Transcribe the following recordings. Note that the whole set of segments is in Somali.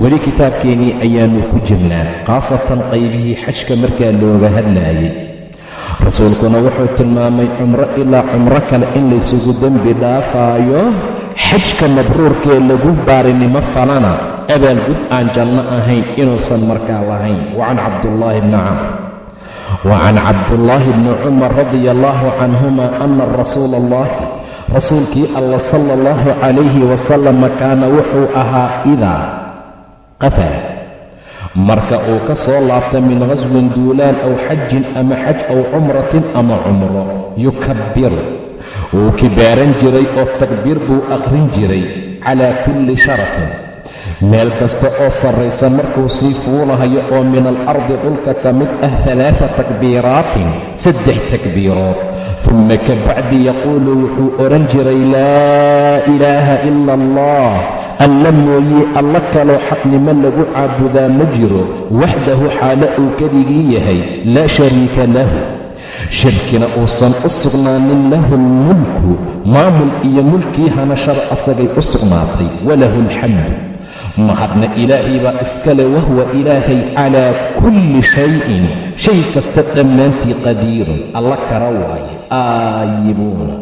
weli kitaabkeenii ayaannu ku jirnaa khaasatan qaybihii xajka markaa looga hadlaayay rasuulkuna wuxuu tilmaamay cumro ilaa cumro kale in laysugu dembi dhaafaayo xajka mabruurkee lagu baarinimo falana abaalgud aan janno ahayn inuusan markaa lahayn. Wa can cabdullaahi bni camr. Wa can cabdullaahi bni cumar radia allaahu canhuma ana rasuula allahi rasuulkii alla sala allahu calayhi wasalama kaana wuxuu ahaa idaa qafala marka uu ka soo laabta min qhaswin duulaan aw xajin ama xaj aw cumratin ama cumro yukabbiru wuu kibaaran jiray oo takbiir buu akhrin jiray calaa kulli sharafin meel kasta oo sarraysa markuu sii fuulahayo oo min alardi dhulka ka mid ah alaaa takbiiraatin saddex takbiirood. Dumma ka bacdi yaquulu wuxuu odhan jiray laa ilaaha ila allah alla mooye alla kaloo xaqnimo lagu caabudaa ma jiro waxdahu xaalo uu keligii yahay laa shariika lahu. Shirkina uusan u sugnaanin lahu almulku maamul iyo mulkii hanashada asagay u sugnaatay walahu alxamdu mahadna ilaahay baa iskale wahuwa ilaahay calaa kulli shayin shay kasta dhammaantii qadiirun alla kara waaye aayibuuna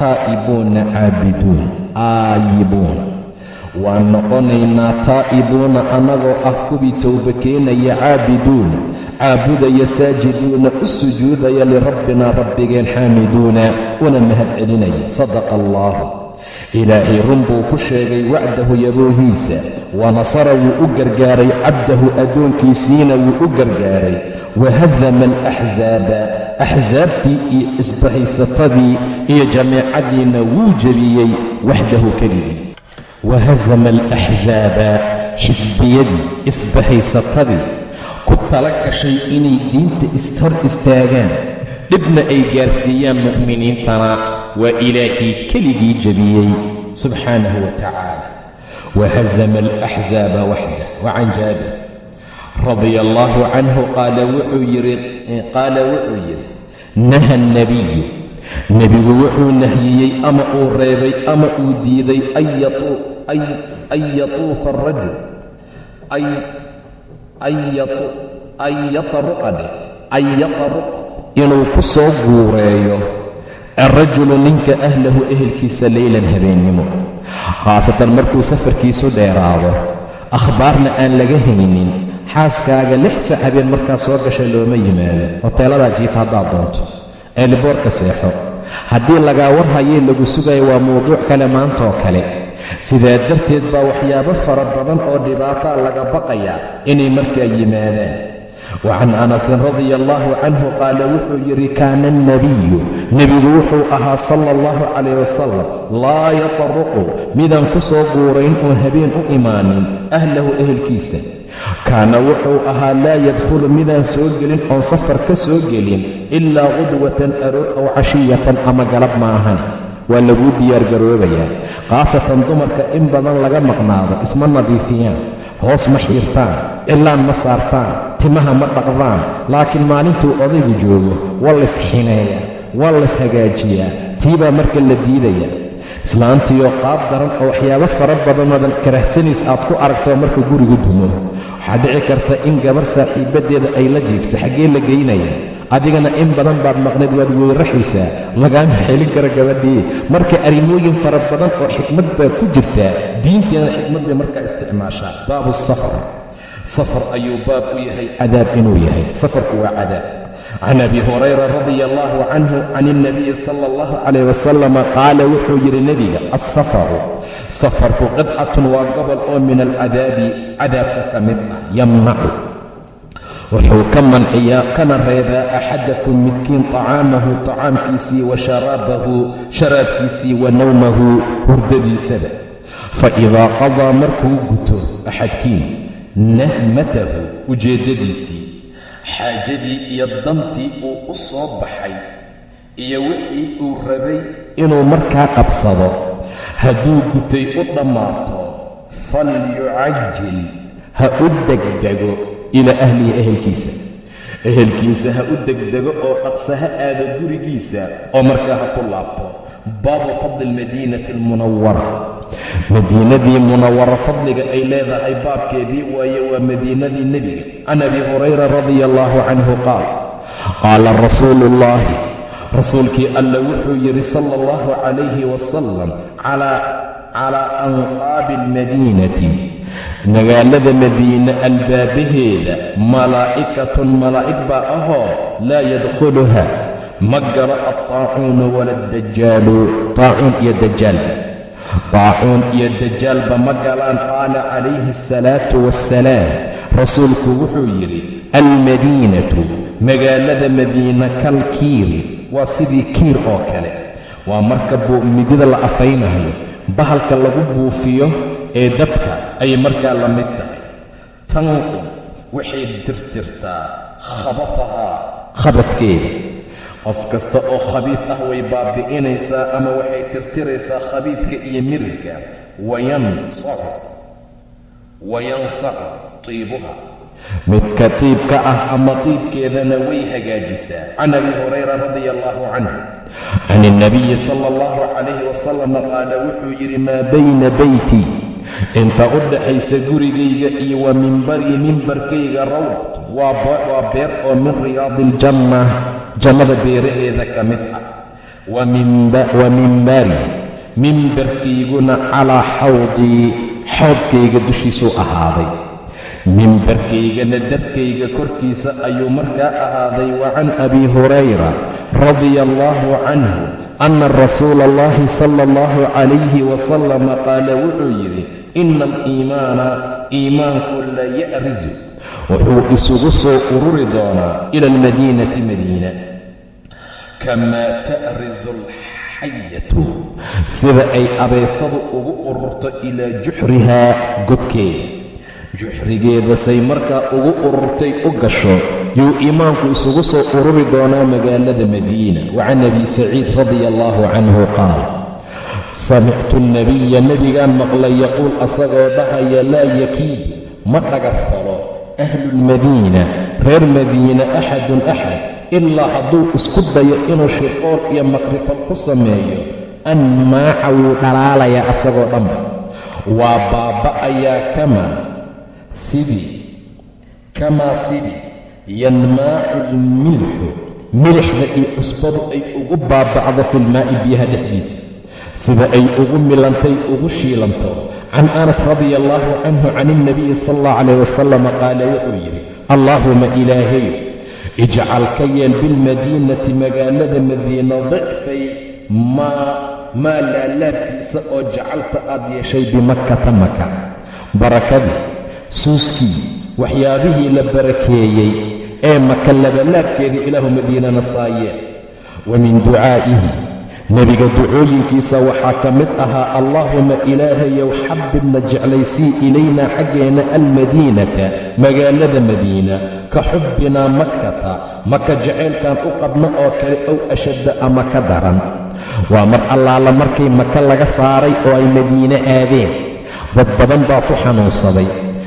taa'ibuuna caabiduun aayibuuna waan noqonaynaa taa'ibuuna annagoo ah kuwii towba keenaya caabiduuna caabudaya saajiduuna u sujuudaya lirabbina rabbigeen xaamiduuna una mahad celinaya sadaqa allaahu ilaahay run buu ku sheegay wacdahu yaboohiisa wa nasara wuu u gargaaray cabdahu addoonkiisiina wuu u gargaaray. Wahasama alaxsaaba axsaabtii iyo isbahaysatadii iyo jameecadiina wuu jebiyey waxdahu keligii wahasama alaxsaaba xisbiyadii isbahaysatadii ku tala gashay inay diinta ishor istaagaan dhibna ay gaarsiiyaan mu'miniintana waa ilaahii keligii jebiyey subxaanahu wa tacaala wahasama alaxsaaba waxdah wa can jaabir radia allaahu canhu qaala wuxuu yidhi naha alnabiyu nebigu wuxuu nahyiyey ama uu reebay ama uu diiday an yatuufa arajul an yataruqa dheh an yataruqa. Inuu ku soo guureeyo alrajulu ninka ahlahu ehelkiisa leylan habeennimo khaasatan markuu safarkiisu dheeraado akhbaarna aan laga haynin xaaskaaga lix sac habeen markaa soo gasha looma yimaado hoteeladaa jiifa haddaad doonto eeliboorka seexo. Haddii lagaa warhayee lagu sugayo waa mawduuc kale maantaoo kale. Sidaa darteed baa waxyaabo fara badan oo dhibaataa laga baqayaa inay markaa yimaadaan wa can anasin radia allaahu canhu qaala wuxuu yidhi kaana alnebiyu nebigu wuxuu ahaa sala allahu calayh wasalam laa yataruqu midaan ku soo guurayn oo habeen u imaanin ahlahu ehelkiisa kaana wuxuu ahaa laa yadkhulu midaan soo gelin oon safar ka soo gelin ilaa qudwatan aroor aw cashiyatan ama galab maahan. Waa laguu diyaargaroobayaa khaasatan dumarka in badan laga maqnaado isma nadiifiyaan hoos ma xiirtaan cilaan ma saartaan timaha ma dhaqdaan laakiin maalintuu odaygu joogo waa laysxineeyaa waa layshagaajiyaa tiibaa marka la diidaya islaantiioo qaab daran oo waxyaabo fara badanodan karahsanays aad ku aragto marka gurigu dumo. Waxaa dhici karta in gabar saaxiibaddeeda ay la jiifto xaggee la geynaya. Adigana in badan baad maqnayd waad weyrraxaysaa lagaama xelin kara gabadhii. Marka arrimooyin fara badan oo xikmad baa ku jirtaa diinteeda xikmad bay markaa isticmaashaa. Baabu safar. Safar ayuu baab u yahay cadaab inuu yahay. Safarku waa cadaab can abi hurayra radia allaahu canhu can ilnabiyi sala allahu calayh wasalama qaala wuxuu yidhi nebiga alsafaru safarku qidcatun waa gobol oo min alcadaabi cadaabka ka mid ah yamnacu wuxuu ka manciyaa kana reebaa axadakum midkiin tacaamahu tacaamkiisii wa sharaabahu sharaabkiisii wa nawmahu hurdadiisaba fa idaa qadaa markuu guto axadkiin nahmatahu ujeeddadiisii xaajadii iyo dantii uu u soo baxay iyo wixii uu rabay inuu markaa qabsado. Hadduu gutay u dhammaato falyucajil ha u degdego ilaa ahlihi ehelkiisa. Ehelkiisa ha u degdego oo dhaqsa ha aado gurigiisa oo markaa ha ku laabto. Baabu fadli almadiinati almunawara madiinadii munawara fadliga ay leedahay baabkeedii waaye waa madiinadii nebiga. Can abi hurayra radia allaahu canhu qaal qaala rasuulu ullaahi rasuulkii alla wuxuu yidhi sala allahu calayhi wasalam calaa anqaabi almadiinati magaalada madiine albaabaheeda malaa'ikatun malaa'ig baa ahoo laa yadkhuluha ma galo altaacuunu wala addajaalu taacuun iyo dajaalba taacuun iyo dajaalba ma galaan qaala calayhi asalaatu wassalaam. Rasuulku wuxuu yidhi almadiinatu magaalada madiina kalkiiri waa sidii kiir oo kale. Waa marka midida la afaynayo bahalka lagu buufiyo ee dabka ayay markaa la mid tahay. Tanqi waxay tirtirtaa khabafahaa khabafkeeda qof kasta oo khabiif ah way baabi'inaysaa ama waxay tirtiraysaa khabiifka iyo mirirka wayansacu. Tiibuha. Midka tiibka ah ama tiibkeedana way hagaajisaa. Can abi hurayra radia allaahu canhu. Can ilnabiyi sala allahu calayhi wasalam qaala wuxuu yidhi maa bayna beyti inta u dhaxaysa gurigayga iyo wa mimbarii mimbarkayga rawdat waa beer oo min riyaadi iljanna jannada beeraheeda ka mid ah. Wa mimbarii mimbarkayguna calaa xawdii xawdkayga dushiisuu ahaaday. Mimbarkaygana darkayga korkiisa ayuu markaa ahaaday wa can abi hurayra radia allaahu canhu anna rasuula allahi sala allahu calayhi wasalama qaala wuxuu yidhi ina aliimaana iimaanku la ya'risu wuxuu isugu soo ururi doonaa ila almadiinati madiina. Kamaa ta'risu alxayatu. Sida ay abeesadu ugu ururto ilaa juxrihaa godkeeda juxrigeeda say markaa ugu ururtay u gasho yuu iimaanku isugu soo ururi doonaa magaalada madiina. Wa can abi saciid radia allaahu canhu qaal samictu alnabiya nebigaan maqlay yaquul asagoo dhahaya laa yakiidu ma dhagarfalo ahlulmadiina reer madiina axadun axad ilaa hadduu isku dayo inuu shirqool iyo makrifal ku sameeyo anmaaca wuu dhalaalayaa asagoo dhanba waa baaba'ayaa kamaa sidii kamaa sidii yanmaacu almilxu milixda iyo cusbadu ay ugu baaba'do filmaa'i biyaha dhexdiisa sida ay ugu milantay ugu shiilanto. Can anas radia allaahu canhu can ilnabiyi sala allah calayh wasalam qaala wuxuu yidhi allaahuma ilaahayo ijcal ka yeel bilmadiinati magaalada madiina dicfay maa maa laalaabkiisa oo jacalta aad yeeshay bimakkata maka barakadii suuskii waxyaabihii la barakeeyey ee maka labalaabkeedii ilaahu madiinana saayeen wa min ducaa'ihi nebiga ducooyinkiisa waxaa ka mid ahaa allaahuma ilaahayow xabibna jeclaysii ilaynaa xaggeenna almadiinata magaalada madiina ka xubbinaa makkata maka jacaylkan u qabno oo kale ow ashadda ama ka daran. Waa mar allaala markay maka laga saaray oo ay madiine aadeen. Dad badan baa ku xanuunsaday.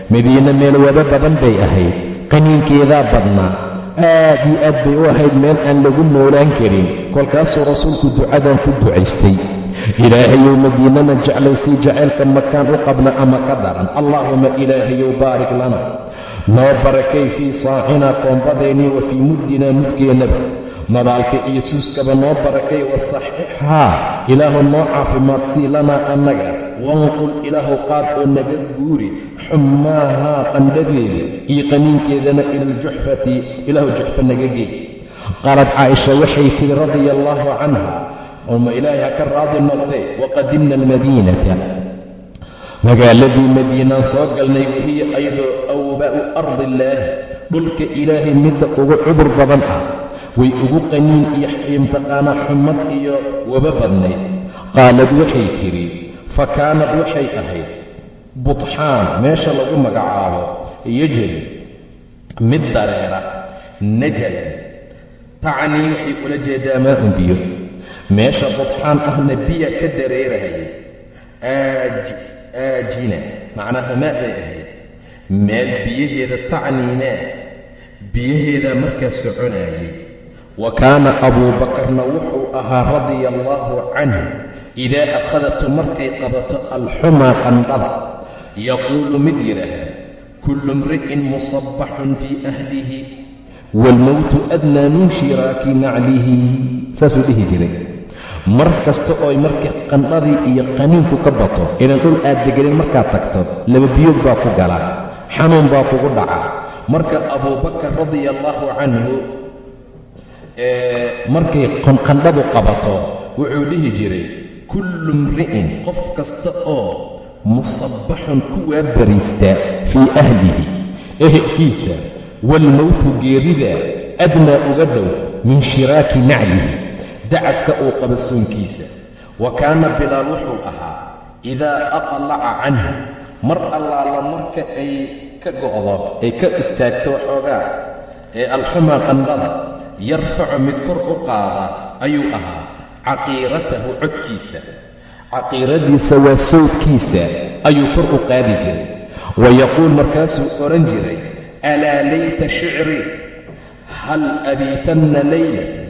Madiine meel waba badan bay ahayd. Qaniinkeedaa badnaa aad iyo aad bay u ahayd meel aan lagu noolaan karin. kolkaasuu rasuulku ducadan ku ducaystay. Ilaahayow madiinana jeclaysay jacaylka makaan u qabna ama ka daran. Allaahuma ilaahayow baarik lana. Noo barakay fii saacinaa koombadaynii wa fii muddinaa mudkeennaba madaalka iyo suuskaba noo barakay wasaxixhaa ilaahu noo caafimaad sii lanaa annaga wanqul ilaahu qaad oo naga guuri xummaahaa qandhadeeda iyo qaniinkeedana ila aljuxfati ilaahu juxfa naga geey. Qaalad caaisha waxay tidhi radia allaahu canha uma ilaahay ha ka raadi noqdee waqadimna almadiinata. Magaaladii madiinaan soo galnay wahiya ayadoo awbaa'u ardi illaahi dhulka ilaahay midda ugu cudur badan ah way ugu qaniin iyo imtiqaana xumad iyo waba badnayd. Qaalad waxay tidhi fa kaanad waxay ahayd butxaan meesha lagu magacaabo yajri mid dareera najalan tacnii waxay ula jeedaa maa-un biyo meesha badxaan ahna biya ka dareerahayay aajina macnaha maa bay ahayd. Meel biyaheeda tacniinaa biyaheedaa markaa soconaayay wa kaana abuubakarna wuxuu ahaa radia allaahu canhu idaa akhadatu markay qabato alxumaa qandhada yaquulu mid yidhaahda kullu imri'in musabbaxun fii ahlihi waalmowtu adnaa min shiraaki naclihi saasuu dhihi jiray mar kasta ooy markii qandhadii iyo qaniinku ka bato inan dhul aad deganin markaad tagto laba biyoog baa ku gala xanuun baa kugu dhaca marka abuubakar radia allaahu canhu markay qandhadu qabato wuxuu dhihi jiray kullu imri'in qof kasta oo musabbaxun kuwaa bariista fii ahlihi ehelkiisa waalmowtu geerida adnaa uga dhow min shiraaki naclihi dacaska uu qaba soonkiisa. Wa kaana bilaal wuxuu ahaa idaa aqlaca canhu mar allaala marka ay ka go'do ay ka istaagto xoogaa ee alxumaa qandhada yarfacu mid kor u qaada ayuu ahaa caqiiratahu codkiisa. Caqiiradiisa waa sawdkiisa ayuu kor u qaadi jiray. Wa yaquul markaasuu odhan jiray alaa layta shicri hal abiitanna laylatan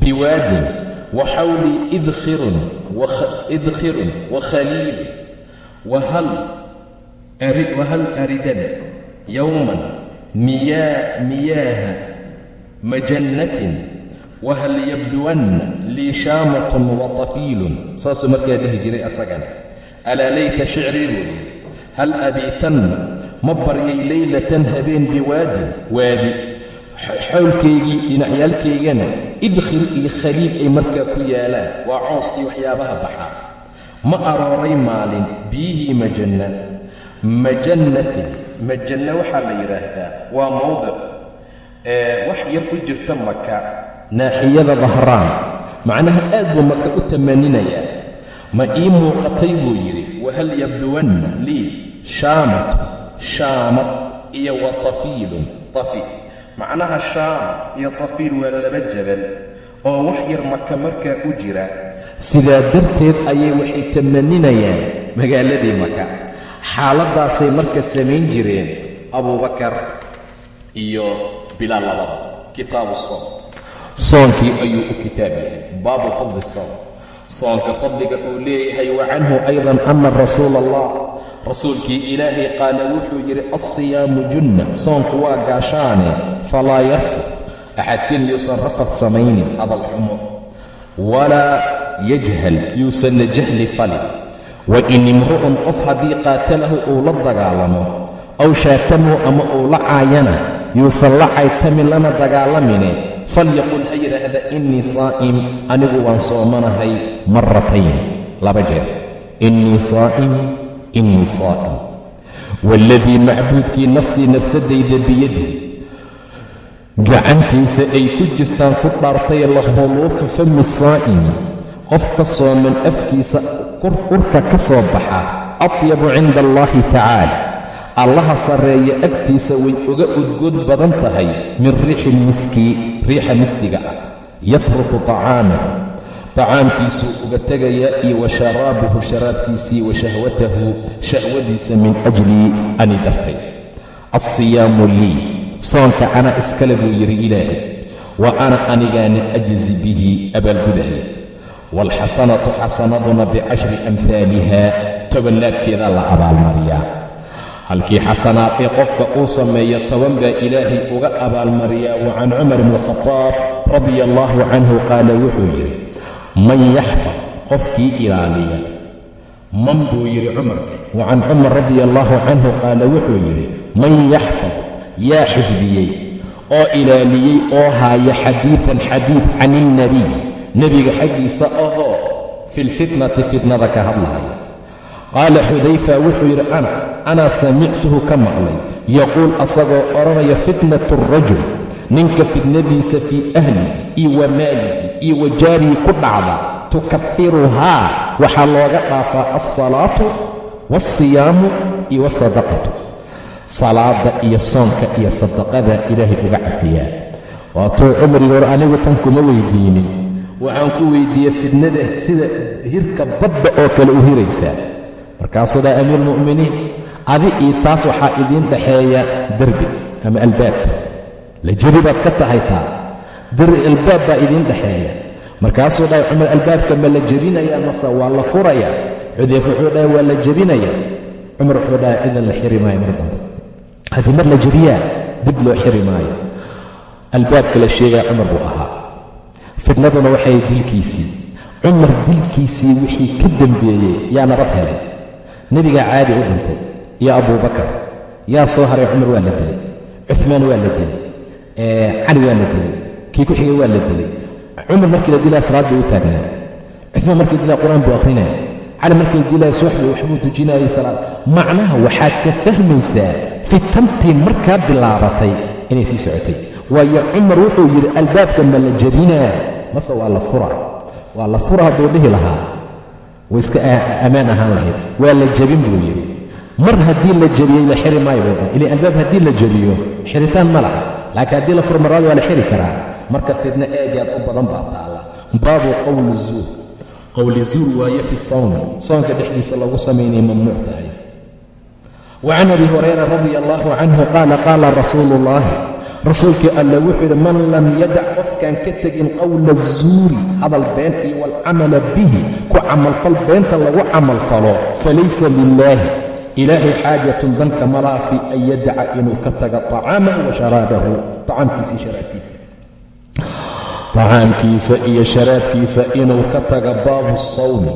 biwaadin wa xawlii idkhirun idkhirun wa khaliilun wahal aridan yowman miyaaha majannatin wahal yabduwanna lii shaamatun wa tafiilun saasuu markaa dhihi jiray asagana alaa layta shicrii buu yidhi hal abiitanna ma baryay laylatan habeen biwaadin waadi xowlkaygii dhinacyaalkaygana idkhil iyo khaliil ay markaa ku yaalaan waa coos iyo waxyaabaha baxa ma arooray maalin biyihii majanna majannatin majanna waxaa la yidhaahdaa waa mowdic wax yar u jirta maka naaxiyada dahraan macnaha aad buu maka u tamaninayaa ma ii muuqatay buu yidhi wahal yabduwanna lii shaamatu shaamad iyo wa tafiilun tafi. Macnaha shaama iyo tafiil waa laba jabal oo wax yar maka markaa u jira. Sidaa darteed ayay waxay tamaninayaan magaaladii maka xaaladdaasay marka samayn jireen abuubakar iyo bilaal labada. Kitaabu soom soonkii ayuu u kitaab yahay baabu fadli soom soonka fadliga uu leeyahay wa canhu aydan ana rasuula allah rasuulkii ilaahay qaala wuxuu yidhi alsiyaamu junna soonku waa gaashaane falaa yarfud axadkin yuusan rafad samaynin hadalxumo walaa yajhal yuusanna jahli falin wa in imru'un qof haddii qaatalahu uu la dagaalamo aw shaatamahu ama uu la caayana yuusan la caytamin lana dagaalamine falyaqul ha yidhaahda innii saa'im anigu waan soomanahay maratayn laba jeer innii saa'im innii saa'im waaladii macbuudkii nafsii nafsadayda biyadihi gacantiisa ay ku jirtaan ku dhaartay la khuluufu fami saa'imi qofka sooman afkiisa urka ka soo baxa atyabu cinda allaahi tacaala allaha sarreeya agtiisa way uga udgood badan tahay min riixi lmiski riixa miskiga ah yatruku tacaamahu tacaamkiisuu uga tegayaa iyo wa sharaabuhu sharaabkiisii wa shahwatahu shahwadiisa min ajlii ani dartay. Alsiyaamu lii soonka ana iskale buu yidhi ilaahay wa ana anigaana ajzi bihi abaalgudahay. Waalxasanatu xasanaduna bicashri amhaaliha tobanlaabkeedaa la abaalmariyaa halkii xasanaad ee qofka uu sameeyo toban baa ilaahay uga abaalmariyaa wa can cumar bni khadaab radia allaahu canhu qaala wuxuu yidhi man yaxfad qofkii ilaaliya. Man buu yidhi cumarka wa can cumar radia allaahu canhu qaala wuxuu yidhi man yaxfad yaa xifdiyey oo ilaaliyey oo haaya xadiidan xadiid can ilnebiy nebiga xaggiisa ahoo filfitnati fitnada ka hadlaya qaala xudayfa wuxuu yidhi ana anaa samictuhu ka maqlay. Yaquul asagoo odhanaya fitnatu arajul ninka fitnadiisa fii ahlihi iyo wa maalihi iyo wa jaarihi ku dhacda tukafiruhaa waxaa looga dhaafaa alsalaatu waalsiyaamu iyo wasadaqatu salaadda iyo soonka iyo sadaqada ilaahay uga cafiyaa. Waatuu cumri hore anigu tan kuma weydiinin. Waxaan ku weydiiyey fidnada sida hirka badda oo kale u hiraysaa markaasuu dhaha amiirulmu'miniin adi iyo taas waxaa idiin dhaxeeya derbi ama albaab. La jeri baad ka tahay taa. Derbi albaab baa idiin dhaxeeya. Markaasuu dhahay cumar albaabka ma la jebinayaa mase waa la furaya xudeyf wuxuu dhahay waa la jebinaya cumar wuxuu dhahay idan la xiri maayo mar dambe. Haddii mar la jebiyaa dib loo xiri maayo. Albaabka la sheegaya cumar buu ahaa. Fitnaduna waxay dilkiisii. Cumar dilkiisii wixii ka dembeeyey yaa nabad helay nebigaa caadi u dhintay. Iyo abuubakar yaa soo haray cumar waa la dilay. Cumaan waa la dilay. Cali waa la dilay. Kii ku xigay waa la dilay. Cumar markii la dilaya salaad buu u taagnaa. Cumaan markii la dilaya qur'aan buu akhrinaya cali markii la dilaya subaxdii waxbuu tujinayay salaad. Macnaha waxaad ka fahmaysaa fitantii markaa bilaabatay inay sii socotay. Waayo cumar wuxuu yidhi albaabka ma la jebinaa mase waa la fura. Waa la fura hadduu dhihi lahaa way iska ammaan ahaan lahayd. Waa la jebin buu yidhi. Mar haddii la jebiyey la xiri maayo buu ilaa albaab haddii la jebiyo xiritaan ma laha. Laakiin haddii la furo marlaad waa la xiri karaa. Marka fidno aad aad u badan baa taalla. Baabu qowli zuur. Qowli zuur waaye fi sawmi. Soonka dhexdiisa lagu samaynay mamnuuc tahay. Wacan abi hurayra radia allahu canhu qaala qaala rasuulu ullaahi rasuulkii alla wuxuu yidhi man lam yadac qofkaan ka tegin qowla zuuri hadal been iyo waalcamala bihi ku camalfal beenta lagu camalfalo falaysa lilaahi ilaahay xaajatun danka malaha fii an yadaca inuu ka taga طacaamahu wa sharaabahu. Acaamkiisa iyo sharaabkiisa. Tacaamkiisa iyo sharaabkiisa inuu ka taga baabu sawmi.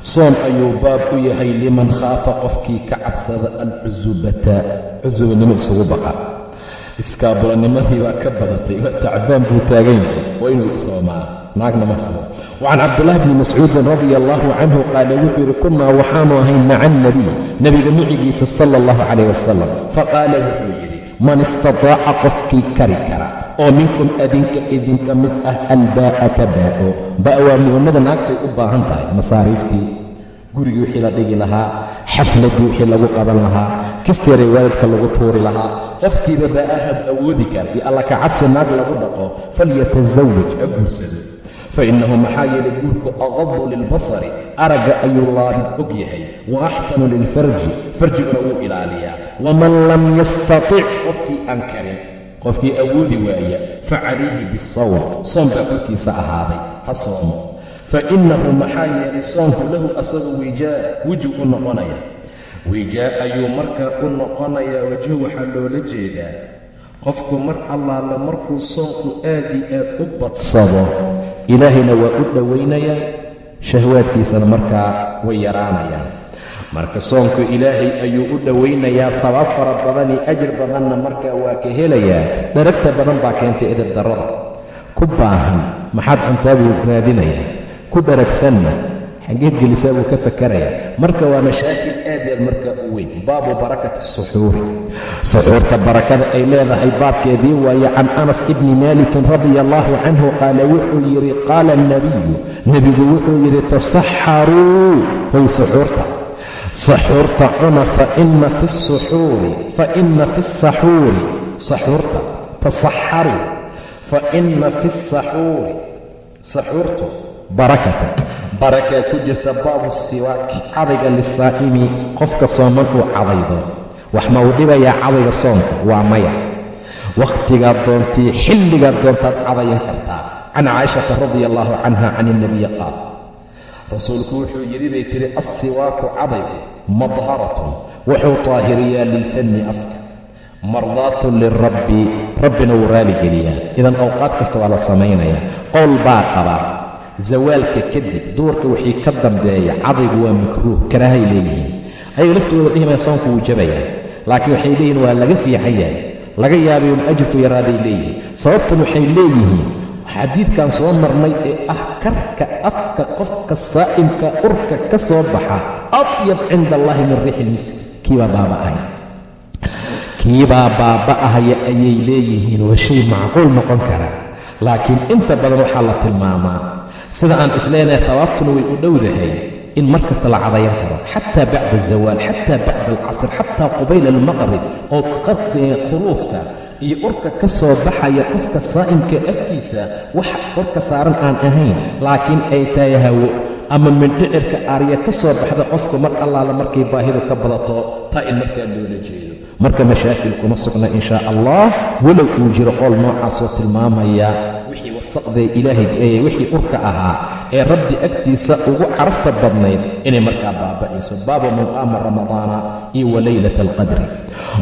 Soon ayuu baab u yahay liman khaafa qofkii ka cabsada alcusubata cusubanimo isugu baqa iskaabulanimadii baa ka badatay tacbaan buu taagan yahay waa inuu soomaa naagna ma habo wacan cabdulaahi bni mascuudin radia allaahu canhu qaala wuxuu yidhi kunnaa waxaanu ahayn maca alnabiy nebiga micigiisa sala allahu calayh wasalam faqaala wuxuu yidhi man istataaca qofkii kari kara oo minkum adinka idinka mid ah albaa'ata baa'o ba' waa muunada naagtay u baahan tahay masaariiftii gurigii wixii la dhigi lahaa xafladii wixii lagu qaban lahaa kasteeray waalidka lagu tuuri lahaa. Qofkiiba baa'ahab awoodi kara iyo alla ka cabsi naag lagu dhaqo falyatasawaj ha guursado. Fa innahu maxaa yeelay guurku aqadu lilbasari aragga ayuu laabid og yahay. Wa axsanu lilfarji farjiguna wuu ilaaliyaa. Waman lam yastatic qofkii aan karin qofkii awoodi waaya fa calayhi bisawm soom baa korkiisa ahaaday ha soomo fa innahu maxaa yeelay soonku lahu asagu wijaa weji u noqonaya wijaa ayuu markaa u noqonayaa wajhu waxaa loola jeedaa qofku mar allaala markuu soonku aad io aad u badsado ilaahayna waa u dhowaynayaa shahwaadkiisana markaa way yaraanayaan marka soonku ilaahay ayuu u dhowaynayaa sabaab fara badan iyo ajir badanna markaa waa ka helayaa dharagta badan baa keentay edab darrada ku baahan maxaad cuntaa buu raadinayaa ku dharagsanna xaggeed gelisaa buu ka fakarayaa marka waa mashaakil aad aad markaa u weyn. Baabu barakati suxuuri suxuurta barakada ay leedahay baabkeedii waaye can anas ibni maalikin radia allaahu canhu qaala wuxuu yidhi qaala alnabiyu nebigu wuxuu yidhi tasaxaruu way suxuurta. Saxuurta cuna faina fi suxuuri faina fi saxuuri. Saxuurta tasaxaruu faina fi saxuuri. Saxuurtu barakatan barakaa ku jirta baabu siwaak cadayga lisaa'imi qofka sooman uu cadaydo. Wax ma uu dhibayaa cadayga soonka waa maya. Wakhtigaad doontii xilligaad doontaad cadayan kartaa. Can caaishata radia allaahu canha can ilnabiyi qaal. Rasuulku wuxuu yidhi bay tidhi assiwaaku cadaygu madharatun wuxuu taahiriyaa lilfanni afka. Mardaatun lirabbi rabbina wuu raaligeliyaa idan awqaad kasta waa la samaynayaa. Qowl baa qabaa zawaalka kadib duurka wixii ka dambeeya cadaygu waa makruuh karaahay leeyihiin. Ayaga laftooda dhihimaya soonku wuu jabayaa. Laakiin waxay leeyihiin waa laga fiican yahay laga yaabay un ajirku yaraaday leeyihiin. Sababtan waxay leeyihiin xadiidkan soo marnay ee ah karka afka qofka saa'imka urka ka soo baxa adyab cinda allaahi min riixi ilmisk kiibaa baaba'aya kiibaa baaba'ahaya ayay leeyihiin waa shay macquul noqon kara. Laakiin inta badan waxaa la tilmaamaa sida aan isleenahay hawaabtuna way u dhowdahay in mar kasta la cadayan karo. Xataa bacda azawaal xataa bacda alcasr xataa qubayla almaqrib oo khuruufka iyo urka ka soo baxaya qofka saa'imka afkiisa wax korka saaran aan ahayn. Laakiin ay tahay hawo ama mindhicirka aarya ka soo baxda qofku mar allaala markay baahidu ka badato taa in markaa loola jeedo. Marka mashaakil kuma sugna in shaa allah walow uu jiro qowl noocaasoo tilmaamaya wasaqdee ilaahay wixii urka ahaa ee rabbi agtiisa ugu carafta badnayd inay markaa baaba'ayso. Baabu man qaama ramadaana iyo wa alqadri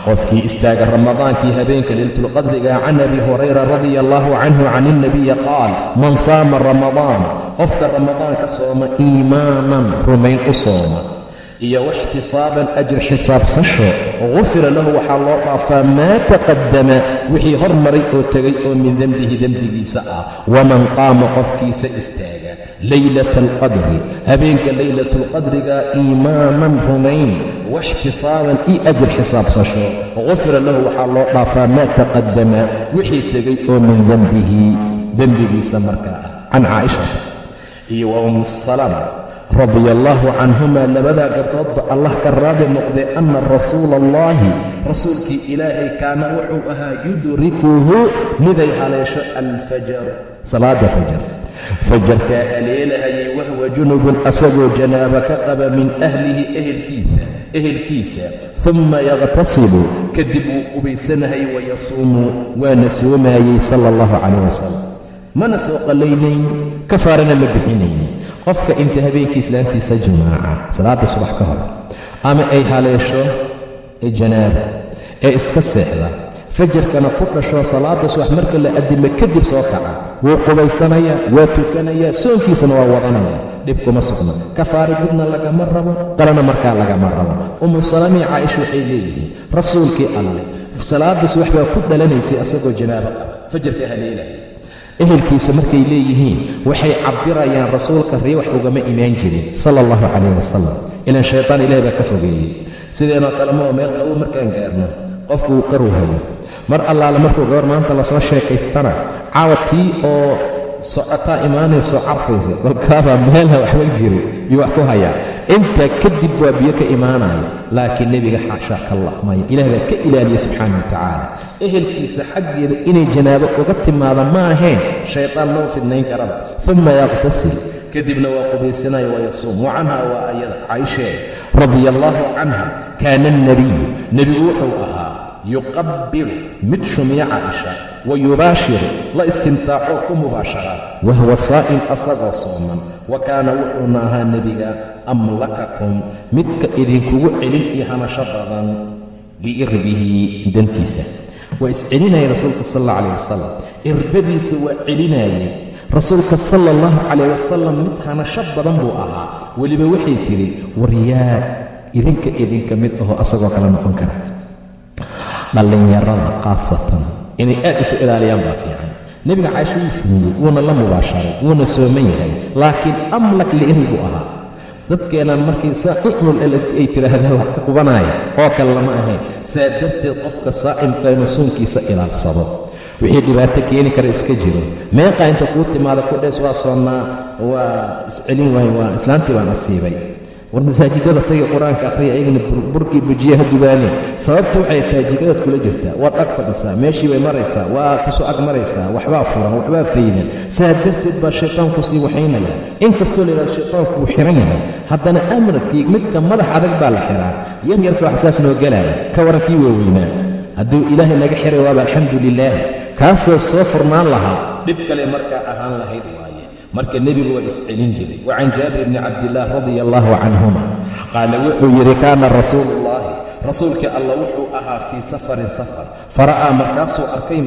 qofkii istaaga ramadaankii habeenka leylatulqadriga can abi hurayra radia allahu canhu can ilnabiyi qaal man saama ramadaan qofka ramadaan ka sooma iimaanan rumayn u sooma iyo waxtisaaban ajir xisaabsasho gufira lahu waxaa loo dhaafaa maa taqaddama wixii hormaray oo tegay oo min dembihi dembigiisa ah. Waman qaama qofkiisa istaaga. Leylata alqadri habeenka leylatulqadriga iimaanan rumayn waxtisaaban io ajir xisaabsasho gufira lahu waxaa loo dhaafaa maa taqaddama wixii tegay oo min dembihi dembigiisa markaa ah. Can caaishata iyo wa um salama radia allaahu canhumaa labadaa gabdhoodba allah ka raadi noqday anna rasuula allaahi rasuulkii ilaahay kaana wuxuu ahaa yudrikuhu miday haleesho alfajar salaada fajar fajarkaa haleelahayay wahwa junubun asagoo janaaba ka qaba min ahlihi ehelkiisa ehelkiisa. Humma yaqhtasilu kadib wuu qubaysanahay wayasuumu waana soomaayey sala allahu calayh wasalam mana soo qallaynayn kafaarana ma bixinaynin qofka inta habeenkii islaantiisa jimaaca salaada subax ka hor ama ay haleesho janaaba ee iska seexda fajarkana ku dhasho salaada subax marka la addimo kadib soo kaca wuu qubaysanaya waa tukanaya soonkiisana waa wadanaya. Dhib kuma sugna. Kafaari gudna lagama rabo qalana markaa lagama rabo. Umu salami caaisha waxay leeyihiin rasuulkii alleh salaada subax baa ku dhalanaysay asagoo janaabo qaba fajarka haleelaya ehelkiisa markay leeyihiin waxay cabbirayaan rasuulka riiwax ugama imaan jirin sala allahu calayh wasalam ilan shaytaan ilahi baa ka fogeeyey. Sideenoo kale moo meel qabow markaan gaarno qofku uu qaru hayo. Mar allaale markuu gabar maanta la soo sheekaystana caawa tii oo socotaa imaanaysoo carfaysa kolkaabaa meelha waxba jiri iyo wax ku hayaa intaa kadib waa biyo ka imaanaya laakiin nebiga xaashaa ka lahmaya ilaah baa ka ilaaliya subxaana wa tacaala. Ehelkiisa xaggeeda inay janaabo uga timaada ma ahayn shaytaan mau fidnayn karaba. Uma yaqtasil. Kadibna waa qubaysanaya wayasuum wa canha waa ayada caaishee radia allaahu canha kaana alnebiyu nebigu wuxuu ahaa yuqabbilu mid shumiya caaisha wa yubaashiru la istimtaacoo ku mubaashara wahuwa saa'im asagoo sooman wa kaana wuxuuna ahaa nebiga amlakakum midka idinkugu celin iyo hanasho badan biirbihi dantiisa. Waa iscelinayay rasuulka sal alla calah wasalam irbadiisa waa celinaayay rasuulka sala allahu calayh wasalam mid hanasho badan buu ahaa. Weliba waxay tidhi waryaa idinka idinka mid ahoo asagoo kale noqon kara dhallinyarada khaasatan inay aad isu ilaaliyaan baa fiican. Nebiga caaisha wuu shumiyey wuuna la mubaasharay wuuna sooman yahay laakiin amlak liiri buu ahaa. Dadkeennan markii saa ucnul ay tidhaahdeen wax ka qubanaya oo kale lama ahayn. Saa darteed qofka saa'imka inuu soonkiisa ilaalsado. Wixii dhibaato keeni kara iska jiro. Meeqaa inta kuu timaada ku dhees waa soonnaa waa iscelin waaye waa islaantii baan asiibay war masaajidada taga qur'aanka akhriya ayagana burkii bujiyaha dubaane sababtu waxay tahay jikadaad kula jirtaa. Waad ag fadhisaa meeshii bay maraysaa waa ku soo ag maraysaa waxbaa furan waxbaa faydan. Saa darteed baa shaytaanku sii waxaynaya inkastoo layidhahdo shaytaanku wuu xiran yahay haddana amarkii midka madax adag baa la xiraa. Yar yarka wax saas noo gelaya ka warankii waaweynaa hadduu ilaahay naga xiray waaba alxamdu lilaah kaasoo soo furnaan lahaa dhib kale markaa ahaan lahayd marka nebigu waa iscelin jiray. Wa can jaabir bni cabdillaah radia allaahu canhuma qaala wuxuu yidhi kaana rasuuluullaahi rasuulkii alla wuxuu ahaa fii safarin safar. Fara'aa markaasuu arkay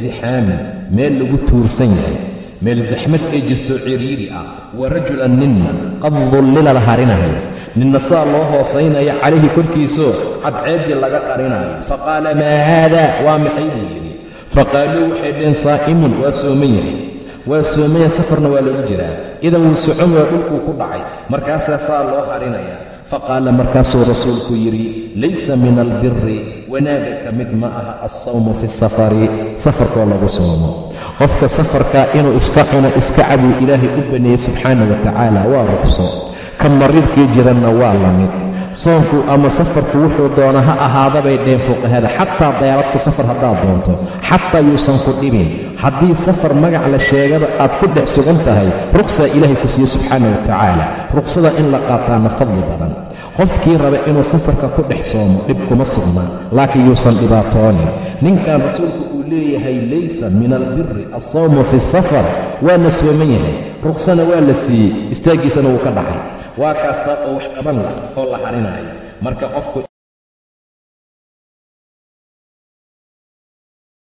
zixaamin meel lagu tuursan yahay. Meel zaxmad ay jirto ciriiri ah. Wa rajulan ninna qad dullila la harinayo. Ninna saa loo hoosaynaya calayhi korkiisoo cadceeddii laga qarinaayo faqaala maa haada? Waa maxay? Buu yidhi. Faqaaluu waxay dheen saa'imun waa sooman yahay waa soomaya safarna waa lagu jiraa. Idan wuu socon waa dhulkuu ku dhacay. Markaasaa saa loo harinaya faqaala markaasuu rasuulku yidhi laysa min albiri wanaaga ka mid ma aha alsawmu fi safari. Safarkoo lagu soomo. Qofka safarkaa inuu iska cuno iska cabuu ilaahay u baneeyey subxaana wa tacaala waa ruqso. Ka mariidkii jiranna waa la mid. Soonku ama safarku wuxuu doona ha ahaadabay dheen fuqahada. Xataa dayaaradku safar haddaad doonto. Xataa yuusan ku dhibin haddii safar magac la sheegaba aad ku dhex sugan tahay ruqsaa ilaahay ku siiye subxaana wa tacaala. Ruqsada in la qaataana fadli badan. Qofkii raba inuu safarka ku dhex soomo dhib kuma sugna laakiin yuusan dhibaatoonin. Ninkan rasuulku uu leeyahay laysa min albiri alsawmu fi safar. Waana sooman yahay. Ruqsana waa la siiyey. Istaaggiisana wuu ka dhacay. Waa kaasaa oo wax qaban lah oo la harinaayo marka qofku